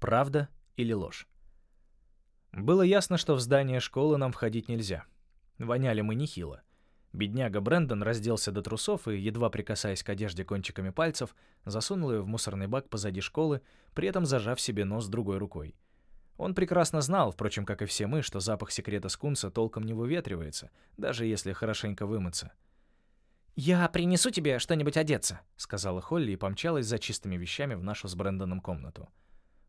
Правда или ложь? Было ясно, что в здание школы нам входить нельзя. Воняли мы нехило. Бедняга Брэндон разделся до трусов и, едва прикасаясь к одежде кончиками пальцев, засунул ее в мусорный бак позади школы, при этом зажав себе нос другой рукой. Он прекрасно знал, впрочем, как и все мы, что запах секрета скунса толком не выветривается, даже если хорошенько вымыться. «Я принесу тебе что-нибудь одеться», — сказала Холли и помчалась за чистыми вещами в нашу с Брэндоном комнату.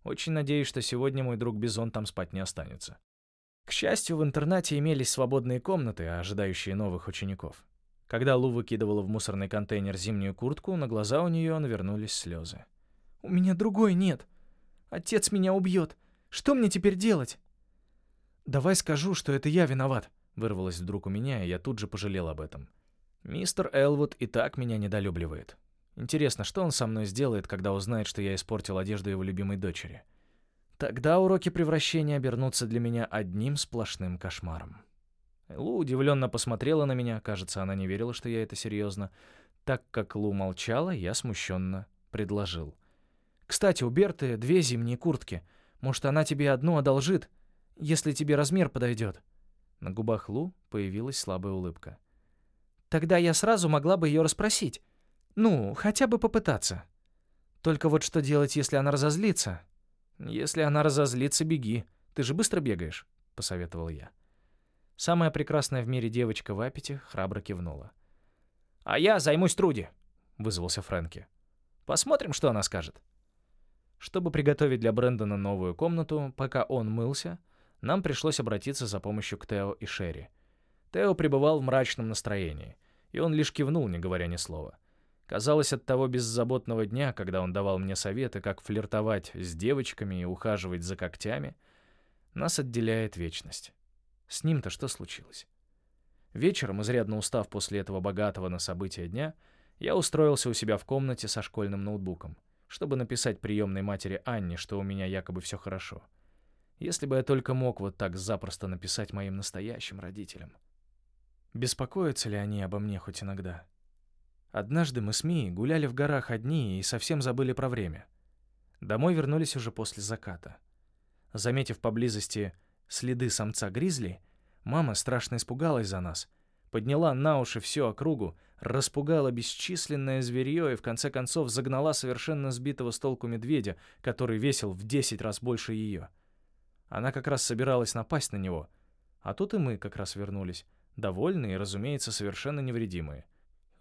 Очень надеюсь, что сегодня мой друг Бизон там спать не останется. К счастью, в интернате имелись свободные комнаты, ожидающие новых учеников. Когда Лу выкидывала в мусорный контейнер зимнюю куртку, на глаза у нее навернулись слезы. «У меня другой нет. Отец меня убьет. Что мне теперь делать?» «Давай скажу, что это я виноват», — вырвалось вдруг у меня, и я тут же пожалел об этом. Мистер Элвуд и так меня недолюбливает. Интересно, что он со мной сделает, когда узнает, что я испортил одежду его любимой дочери? Тогда уроки превращения обернутся для меня одним сплошным кошмаром. Лу удивленно посмотрела на меня, кажется, она не верила, что я это серьезно. Так как Лу молчала, я смущенно предложил. «Кстати, у Берты две зимние куртки. Может, она тебе одну одолжит, если тебе размер подойдет?» На губах Лу появилась слабая улыбка. «Тогда я сразу могла бы ее расспросить. Ну, хотя бы попытаться. Только вот что делать, если она разозлится? Если она разозлится, беги. Ты же быстро бегаешь, посоветовал я. Самая прекрасная в мире девочка в аппете храбро кивнула. «А я займусь Труди», — вызвался Фрэнки. «Посмотрим, что она скажет». Чтобы приготовить для Брэндона новую комнату, пока он мылся, нам пришлось обратиться за помощью к Тео и Шерри. Тео пребывал в мрачном настроении, и он лишь кивнул, не говоря ни слова. Казалось, от того беззаботного дня, когда он давал мне советы, как флиртовать с девочками и ухаживать за когтями, нас отделяет вечность. С ним-то что случилось? Вечером, изрядно устав после этого богатого на события дня, я устроился у себя в комнате со школьным ноутбуком, чтобы написать приемной матери Анне, что у меня якобы все хорошо. Если бы я только мог вот так запросто написать моим настоящим родителям. Беспокоятся ли они обо мне хоть иногда? Однажды мы с Мией гуляли в горах одни и совсем забыли про время. Домой вернулись уже после заката. Заметив поблизости следы самца-гризли, мама страшно испугалась за нас, подняла на уши всю округу, распугала бесчисленное зверье и в конце концов загнала совершенно сбитого с толку медведя, который весил в десять раз больше ее. Она как раз собиралась напасть на него, а тут и мы как раз вернулись, довольные и, разумеется, совершенно невредимые.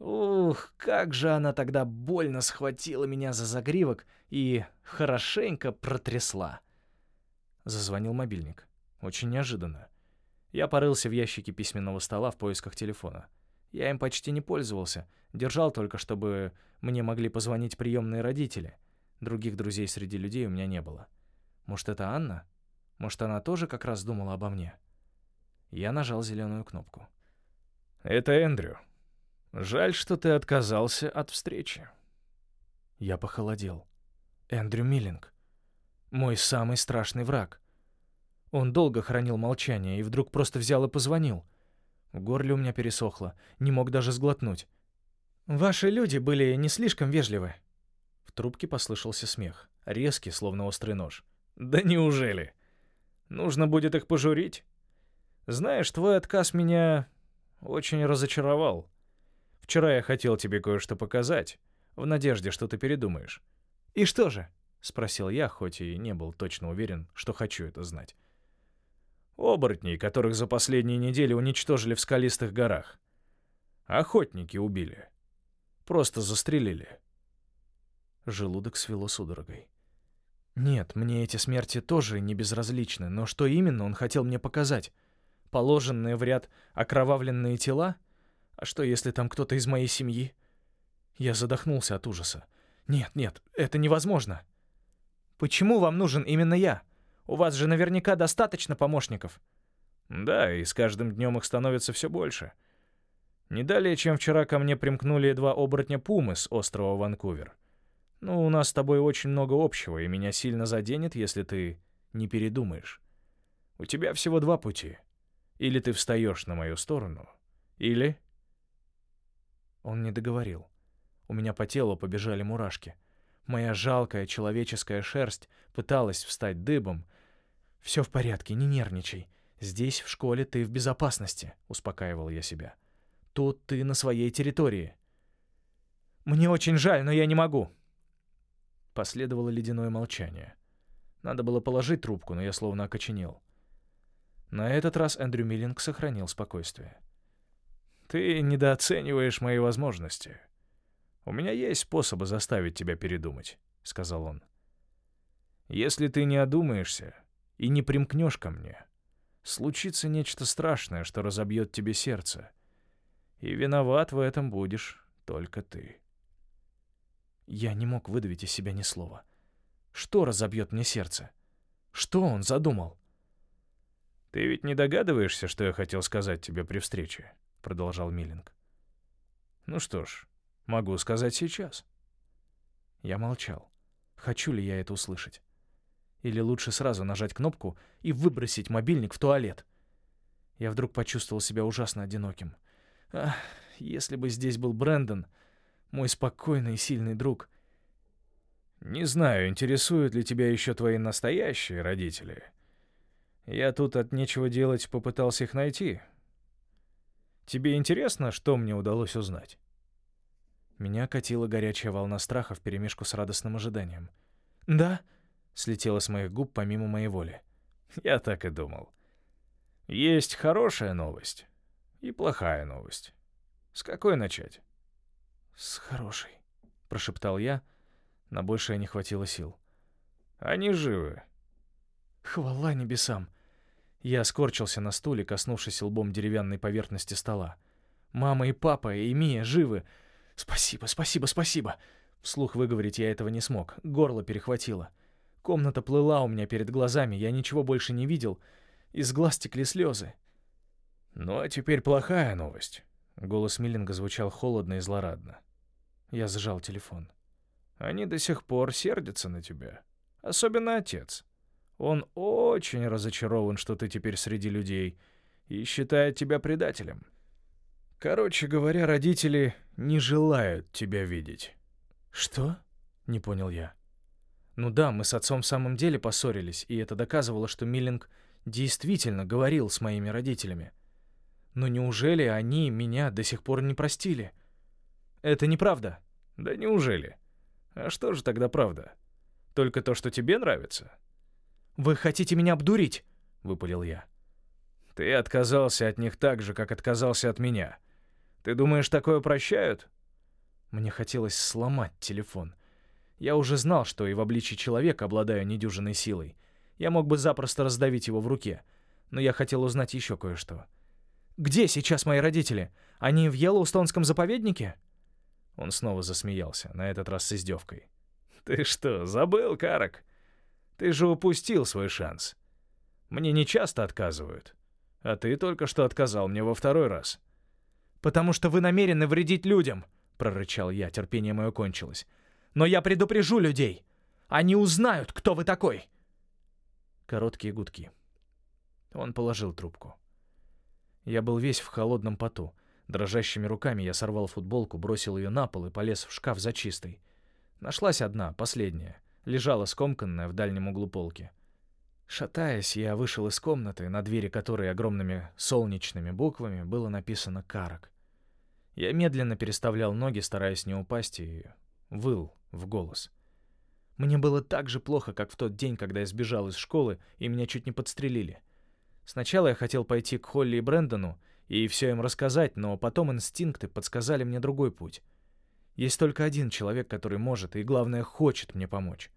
Ух, как же она тогда больно схватила меня за загривок и хорошенько протрясла. Зазвонил мобильник. Очень неожиданно. Я порылся в ящике письменного стола в поисках телефона. Я им почти не пользовался, держал только, чтобы мне могли позвонить приемные родители. Других друзей среди людей у меня не было. Может, это Анна? Может, она тоже как раз думала обо мне? Я нажал зеленую кнопку. «Это Эндрю», Жаль, что ты отказался от встречи. Я похолодел. Эндрю Миллинг. Мой самый страшный враг. Он долго хранил молчание и вдруг просто взял и позвонил. В горле у меня пересохло, не мог даже сглотнуть. «Ваши люди были не слишком вежливы». В трубке послышался смех, резкий, словно острый нож. «Да неужели? Нужно будет их пожурить. Знаешь, твой отказ меня очень разочаровал. Вчера я хотел тебе кое-что показать, в надежде, что ты передумаешь». «И что же?» — спросил я, хоть и не был точно уверен, что хочу это знать. «Оборотней, которых за последние недели уничтожили в скалистых горах. Охотники убили. Просто застрелили». Желудок свело судорогой. «Нет, мне эти смерти тоже не безразличны, но что именно он хотел мне показать? Положенные в ряд окровавленные тела?» А что, если там кто-то из моей семьи? Я задохнулся от ужаса. Нет, нет, это невозможно. Почему вам нужен именно я? У вас же наверняка достаточно помощников. Да, и с каждым днем их становится все больше. Не далее, чем вчера ко мне примкнули два оборотня Пумы с острова Ванкувер. Ну, у нас с тобой очень много общего, и меня сильно заденет, если ты не передумаешь. У тебя всего два пути. Или ты встаешь на мою сторону, или он не договорил. У меня по телу побежали мурашки. Моя жалкая человеческая шерсть пыталась встать дыбом. «Все в порядке, не нервничай. Здесь, в школе, ты в безопасности», — успокаивал я себя. «Тут ты на своей территории». «Мне очень жаль, но я не могу». Последовало ледяное молчание. Надо было положить трубку, но я словно окоченел. На этот раз Эндрю Миллинг сохранил спокойствие. «Ты недооцениваешь мои возможности. У меня есть способы заставить тебя передумать», — сказал он. «Если ты не одумаешься и не примкнешь ко мне, случится нечто страшное, что разобьет тебе сердце. И виноват в этом будешь только ты». Я не мог выдавить из себя ни слова. Что разобьет мне сердце? Что он задумал? «Ты ведь не догадываешься, что я хотел сказать тебе при встрече?» — продолжал Миллинг. «Ну что ж, могу сказать сейчас». Я молчал. Хочу ли я это услышать? Или лучше сразу нажать кнопку и выбросить мобильник в туалет? Я вдруг почувствовал себя ужасно одиноким. Ах, если бы здесь был Брэндон, мой спокойный и сильный друг. «Не знаю, интересуют ли тебя еще твои настоящие родители. Я тут от нечего делать попытался их найти. Тебе интересно, что мне удалось узнать?» Меня катила горячая волна страха вперемешку с радостным ожиданием. «Да?» — слетело с моих губ помимо моей воли. «Я так и думал. Есть хорошая новость и плохая новость. С какой начать?» «С хорошей», — прошептал я. На большее не хватило сил. «Они живы». «Хвала небесам!» Я скорчился на стуле, коснувшись лбом деревянной поверхности стола. «Мама и папа, и Мия живы. Спасибо, спасибо, спасибо!» Вслух выговорить я этого не смог. Горло перехватило. Комната плыла у меня перед глазами, я ничего больше не видел. Из глаз текли слезы. «Ну а теперь плохая новость». Голос Миллинга звучал холодно и злорадно. Я сжал телефон. Они до сих пор сердятся на тебя. Особенно отец. Он очень разочарован, что ты теперь среди людей, и считает тебя предателем. Короче говоря, родители не желают тебя видеть. Что? Не понял я. Ну да, мы с отцом в самом деле поссорились, и это доказывало, что Миллинг действительно говорил с моими родителями. Но неужели они меня до сих пор не простили? Это неправда. Да неужели? А что же тогда правда? Только то, что тебе нравится? Вы хотите меня обдурить? выпалил я. Ты отказался от них так же, как отказался от меня. Ты думаешь, такое прощают? Мне хотелось сломать телефон. Я уже знал, что и в обличии человека обладаю недюжиной силой. Я мог бы запросто раздавить его в руке. Но я хотел узнать еще кое-что. «Где сейчас мои родители? Они в Йеллоустонском заповеднике?» Он снова засмеялся, на этот раз с издевкой. «Ты что, забыл, Карак? Ты же упустил свой шанс. Мне не часто отказывают. А ты только что отказал мне во второй раз». «Потому что вы намерены вредить людям», — прорычал я, терпение мое кончилось. «Но я предупрежу людей. Они узнают, кто вы такой». Короткие гудки. Он положил трубку. Я был весь в холодном поту. Дрожащими руками я сорвал футболку, бросил ее на пол и полез в шкаф за чистой. Нашлась одна, последняя. Лежала скомканная в дальнем углу полки. Шатаясь, я вышел из комнаты, на двери которой огромными солнечными буквами было написано «Карак». Я медленно переставлял ноги, стараясь не упасть, и выл в голос. Мне было так же плохо, как в тот день, когда я сбежал из школы, и меня чуть не подстрелили. Сначала я хотел пойти к Холли и Брэндону, и все им рассказать, но потом инстинкты подсказали мне другой путь. Есть только один человек, который может и, главное, хочет мне помочь.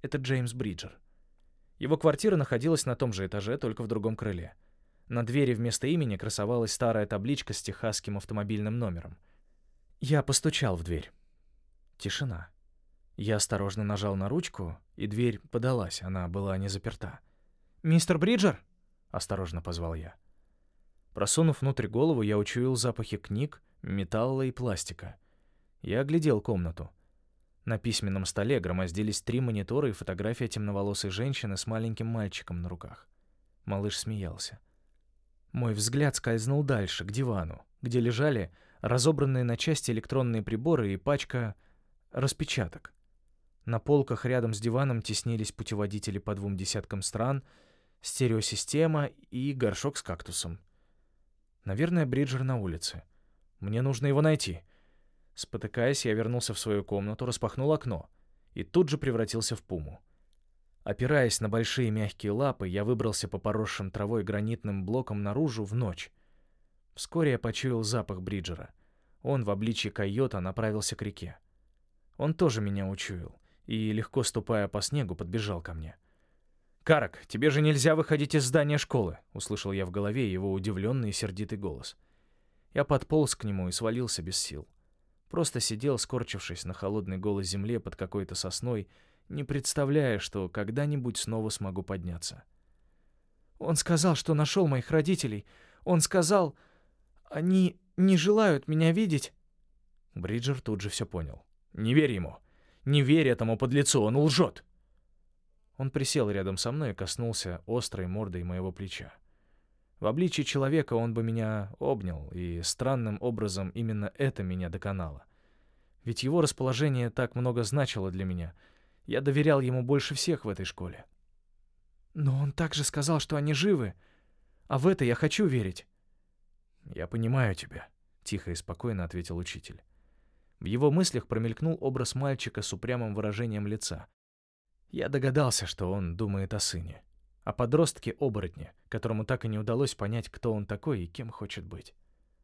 Это Джеймс Бриджер. Его квартира находилась на том же этаже, только в другом крыле. На двери вместо имени красовалась старая табличка с техасским автомобильным номером. Я постучал в дверь. Тишина. Я осторожно нажал на ручку, и дверь подалась, она была не заперта. «Мистер Бриджер?» — осторожно позвал я. Просунув внутрь голову, я учуял запахи книг, металла и пластика. Я оглядел комнату. На письменном столе громоздились три монитора и фотография темноволосой женщины с маленьким мальчиком на руках. Малыш смеялся. Мой взгляд скользнул дальше, к дивану, где лежали разобранные на части электронные приборы и пачка распечаток. На полках рядом с диваном теснились путеводители по двум десяткам стран, стереосистема и горшок с кактусом. Наверное, Бриджер на улице. Мне нужно его найти. Спотыкаясь, я вернулся в свою комнату, распахнул окно и тут же превратился в пуму. Опираясь на большие мягкие лапы, я выбрался по поросшим травой гранитным блокам наружу в ночь. Вскоре я почуял запах Бриджера. Он в обличье койота направился к реке. Он тоже меня учуял и, легко ступая по снегу, подбежал ко мне. «Карак, тебе же нельзя выходить из здания школы!» — услышал я в голове его удивленный и сердитый голос. Я подполз к нему и свалился без сил. Просто сидел, скорчившись на холодной голой земле под какой-то сосной, не представляя, что когда-нибудь снова смогу подняться. «Он сказал, что нашел моих родителей. Он сказал, они не желают меня видеть». Бриджер тут же все понял. «Не верь ему. Не верь этому подлецу, он лжет!» Он присел рядом со мной и коснулся острой мордой моего плеча. В обличии человека он бы меня обнял, и странным образом именно это меня доконало. Ведь его расположение так много значило для меня. Я доверял ему больше всех в этой школе. Но он также сказал, что они живы. А в это я хочу верить. «Я понимаю тебя», — тихо и спокойно ответил учитель. В его мыслях промелькнул образ мальчика с упрямым выражением лица. Я догадался, что он думает о сыне. О подростке-оборотне, которому так и не удалось понять, кто он такой и кем хочет быть.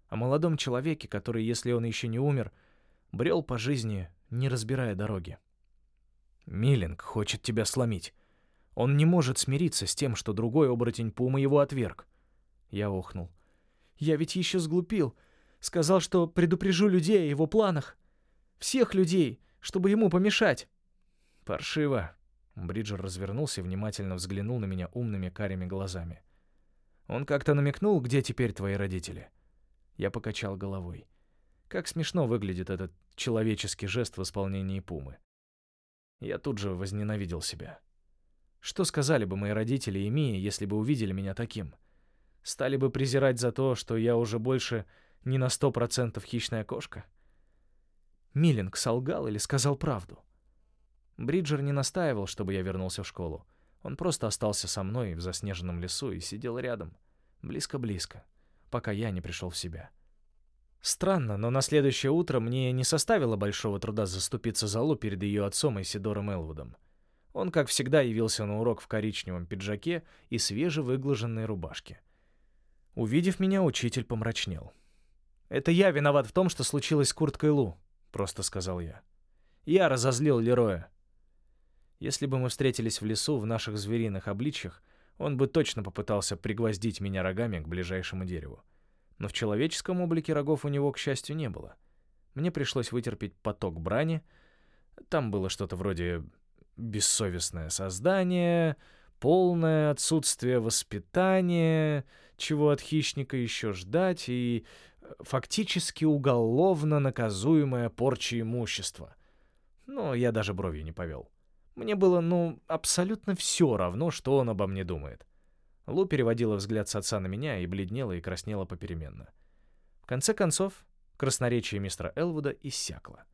О молодом человеке, который, если он еще не умер, брел по жизни, не разбирая дороги. Миллинг хочет тебя сломить. Он не может смириться с тем, что другой оборотень Пума его отверг. Я охнул. Я ведь еще сглупил. Сказал, что предупрежу людей о его планах. Всех людей, чтобы ему помешать. Паршиво. Бриджер развернулся и внимательно взглянул на меня умными карими глазами. Он как-то намекнул, где теперь твои родители. Я покачал головой. Как смешно выглядит этот человеческий жест в исполнении пумы. Я тут же возненавидел себя. Что сказали бы мои родители и Мия, если бы увидели меня таким? Стали бы презирать за то, что я уже больше не на сто процентов хищная кошка? Миллинг солгал или сказал правду? Бриджер не настаивал, чтобы я вернулся в школу. Он просто остался со мной в заснеженном лесу и сидел рядом, близко-близко, пока я не пришел в себя. Странно, но на следующее утро мне не составило большого труда заступиться за Лу перед ее отцом Исидором Элвудом. Он, как всегда, явился на урок в коричневом пиджаке и свежевыглаженной рубашке. Увидев меня, учитель помрачнел. «Это я виноват в том, что случилось с курткой Лу», — просто сказал я. «Я разозлил Лероя. Если бы мы встретились в лесу в наших звериных обличьях, он бы точно попытался пригвоздить меня рогами к ближайшему дереву. Но в человеческом облике рогов у него, к счастью, не было. Мне пришлось вытерпеть поток брани. Там было что-то вроде «бессовестное создание», «полное отсутствие воспитания», «чего от хищника еще ждать» и фактически уголовно наказуемая порча имущества. Но я даже бровью не повел. Мне было, ну, абсолютно все равно, что он обо мне думает. Лу переводила взгляд с отца на меня и бледнела и краснела попеременно. В конце концов, красноречие мистера Элвуда иссякло.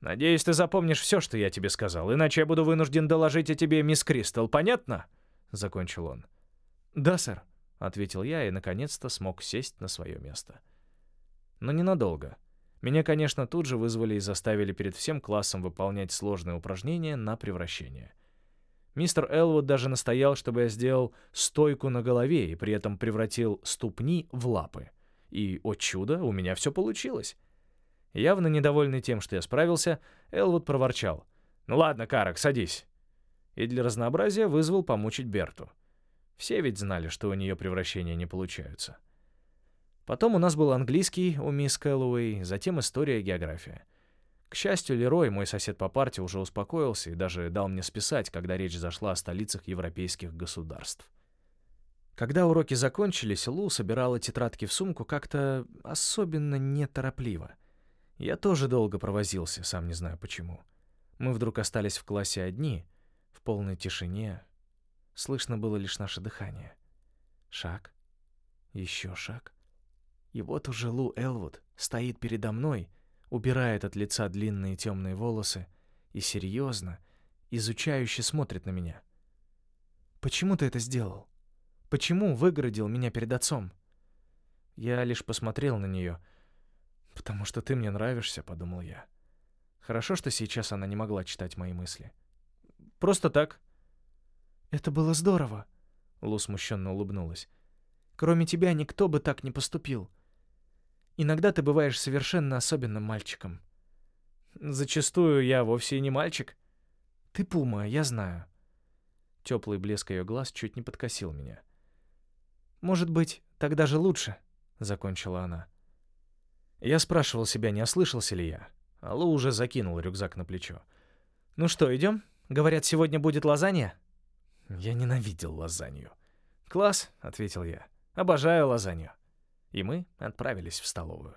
«Надеюсь, ты запомнишь все, что я тебе сказал, иначе я буду вынужден доложить о тебе, мисс Кристал, понятно?» — закончил он. «Да, сэр», — ответил я и, наконец-то, смог сесть на свое место. Но ненадолго. Меня, конечно, тут же вызвали и заставили перед всем классом выполнять сложные упражнения на превращение. Мистер Элвуд даже настоял, чтобы я сделал стойку на голове и при этом превратил ступни в лапы. И, о чудо, у меня все получилось. Явно недовольный тем, что я справился, Элвуд проворчал. «Ну ладно, Карак, садись». И для разнообразия вызвал помучить Берту. Все ведь знали, что у нее превращения не получаются. Потом у нас был английский у мисс Кэллоуэй, затем история и география. К счастью, Лерой, мой сосед по парте, уже успокоился и даже дал мне списать, когда речь зашла о столицах европейских государств. Когда уроки закончились, Лу собирала тетрадки в сумку как-то особенно неторопливо. Я тоже долго провозился, сам не знаю почему. Мы вдруг остались в классе одни, в полной тишине. Слышно было лишь наше дыхание. Шаг. Еще шаг. И вот уже Лу Элвуд стоит передо мной, убирает от лица длинные темные волосы и серьезно, изучающе смотрит на меня. «Почему ты это сделал? Почему выгородил меня перед отцом?» Я лишь посмотрел на нее. «Потому что ты мне нравишься», — подумал я. Хорошо, что сейчас она не могла читать мои мысли. «Просто так». «Это было здорово», — Лу смущенно улыбнулась. «Кроме тебя никто бы так не поступил. Иногда ты бываешь совершенно особенным мальчиком». «Зачастую я вовсе не мальчик». «Ты пума, я знаю». Теплый блеск ее глаз чуть не подкосил меня. «Может быть, тогда же лучше», — закончила она. Я спрашивал себя, не ослышался ли я. Аллу уже закинул рюкзак на плечо. «Ну что, идем? Говорят, сегодня будет лазанья?» Я ненавидел лазанью. «Класс», — ответил я. «Обожаю лазанью». И мы отправились в столовую.